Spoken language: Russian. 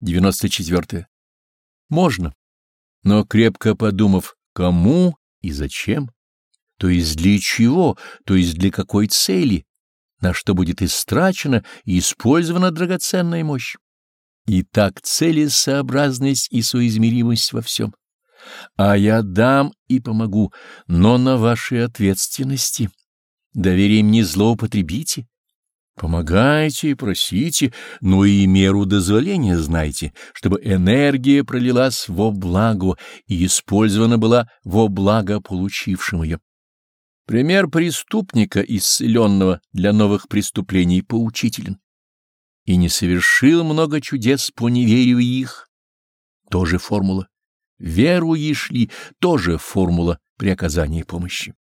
94. Можно, но крепко подумав, кому и зачем, то есть для чего, то есть для какой цели, на что будет истрачена и использована драгоценная мощь. И так целесообразность и соизмеримость во всем. А я дам и помогу, но на вашей ответственности. Доверием не злоупотребите. Помогайте и просите, но и меру дозволения знайте, чтобы энергия пролилась во благо и использована была во благо получившим ее. Пример преступника, исцеленного для новых преступлений, поучителен. И не совершил много чудес по неверию их. Тоже формула. Веруешь ли, тоже формула при оказании помощи.